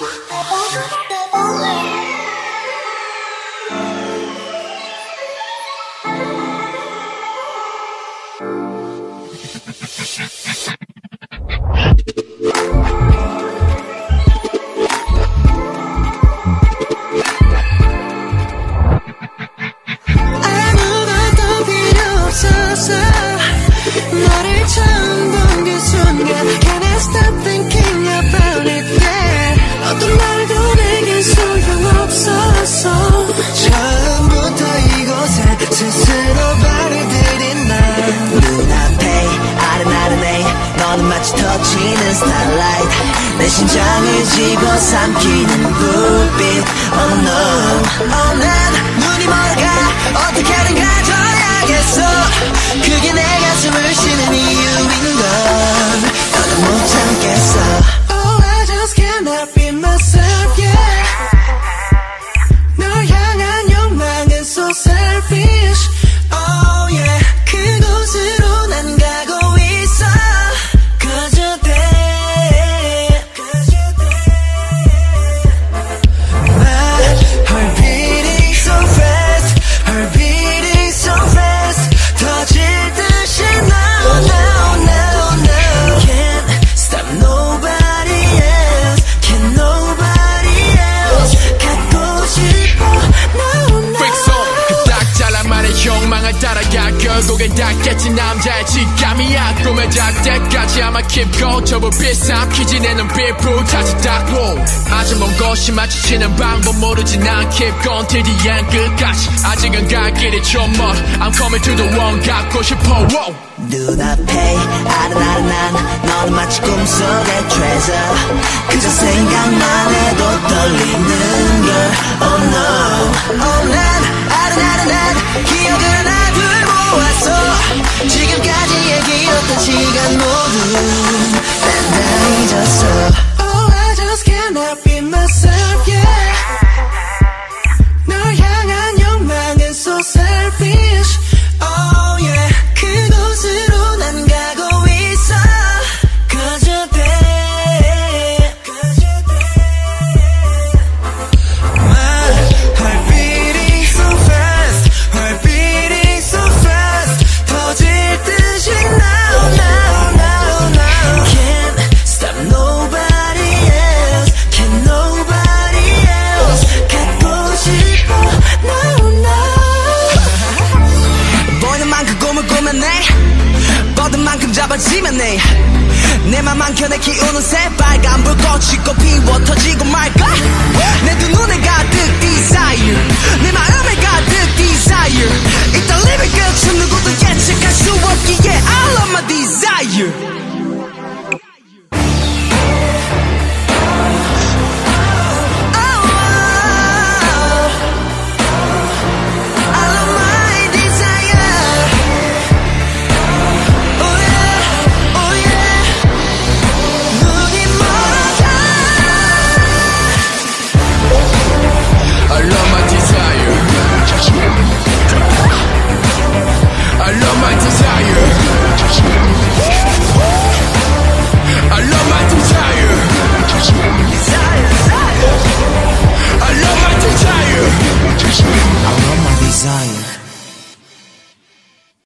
아 스스로 발을 들인 난 눈앞에 아른아른해 너는 마치 터치는 스타라이트 내 심장을 집어삼키는 불빛. Oh no. Oh, 난 눈이 멀어 꿈에 닿을 때까지 아마 keep going. 저 불빛 삼키 지 내 눈빛 불타지 닦고 아직 먼 곳이 마주치는 방법 모르지 난 keep going till the end 끝까지. 아직은 갈 길이 좀 멀어 I'm coming to the one 갖고 싶어. Wow. 눈앞에 아른아른한 너는 마치 꿈속의 treasure. 그저 생각만 해도 떨리는 걸. Oh no 잡아지면 내내맘 한켠에 키우는 새빨간 불꽃이 꽃 피워 터지고 말까?